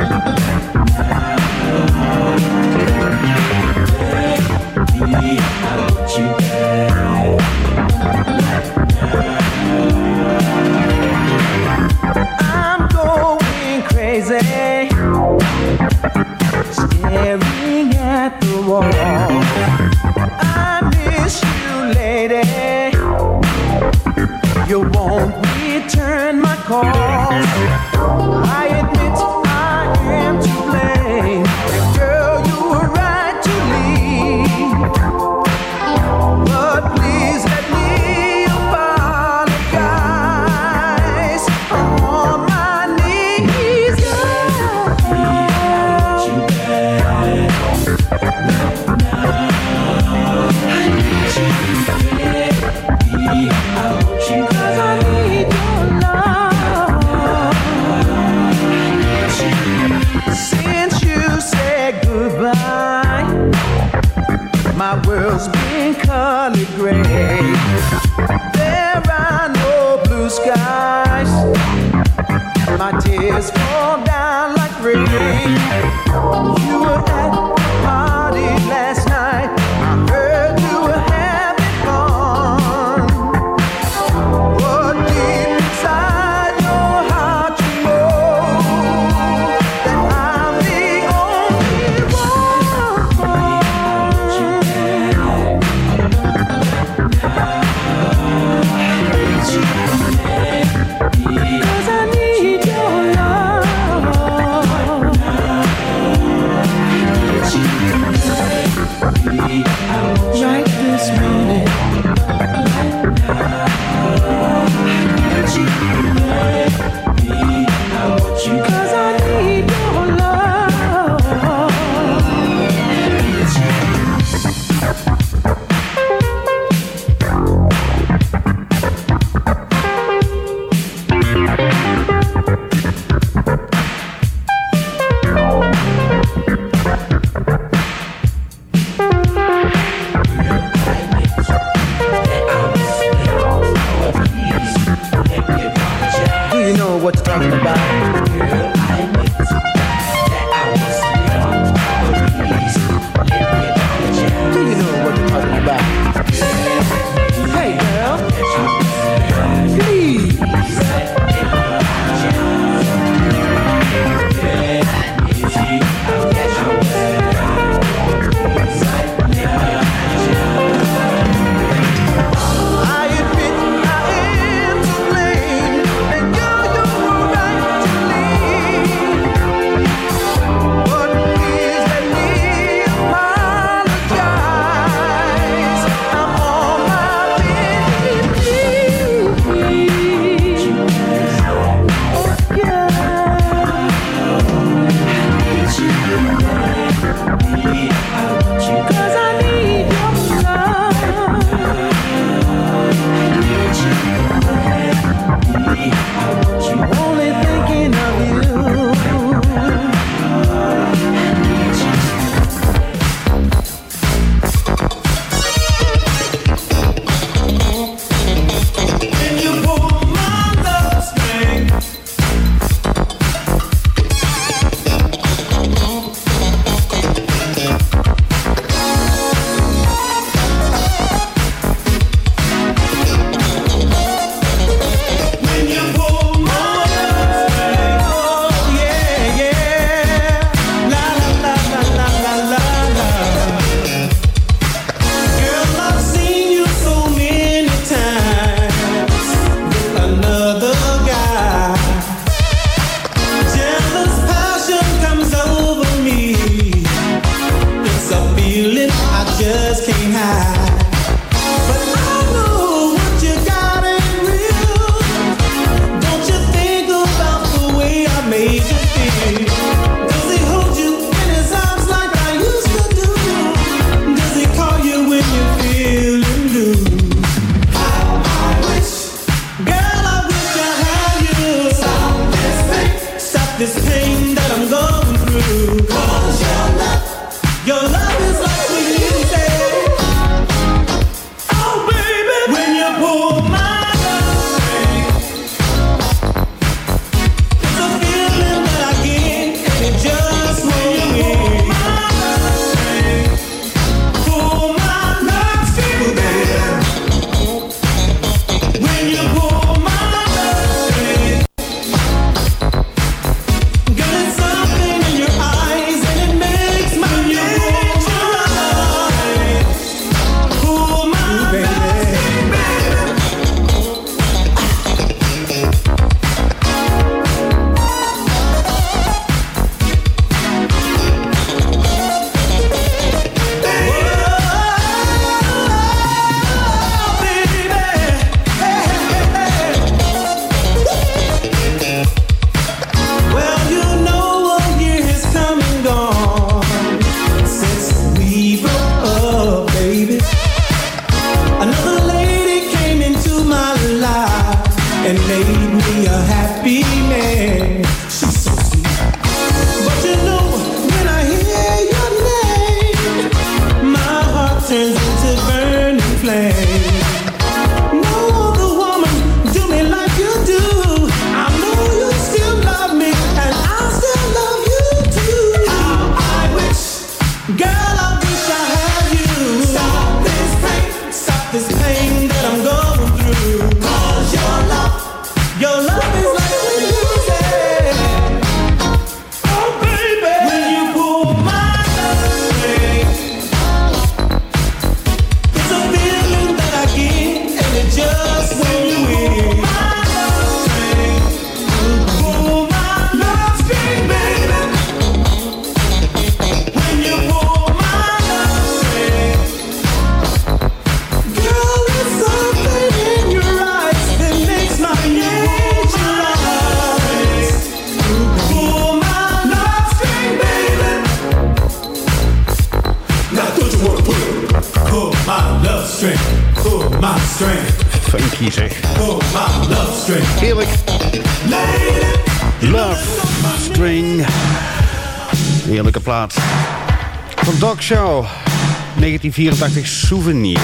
84 Souvenir.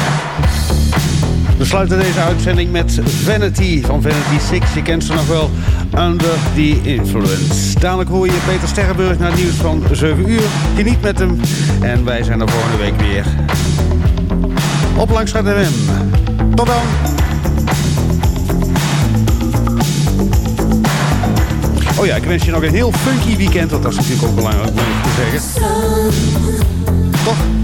We sluiten deze uitzending met Vanity van Vanity Six. Je kent ze nog wel, Under the Influence. Dadelijk hoor je Peter Sterrenburg naar het nieuws van 7 uur. Geniet met hem en wij zijn er volgende week weer. Op langs de Tot dan! Oh ja, ik wens je nog een heel funky weekend, want dat is natuurlijk ook belangrijk om te zeggen. Toch?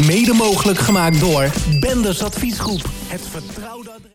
Mede mogelijk gemaakt door Benders Adviesgroep.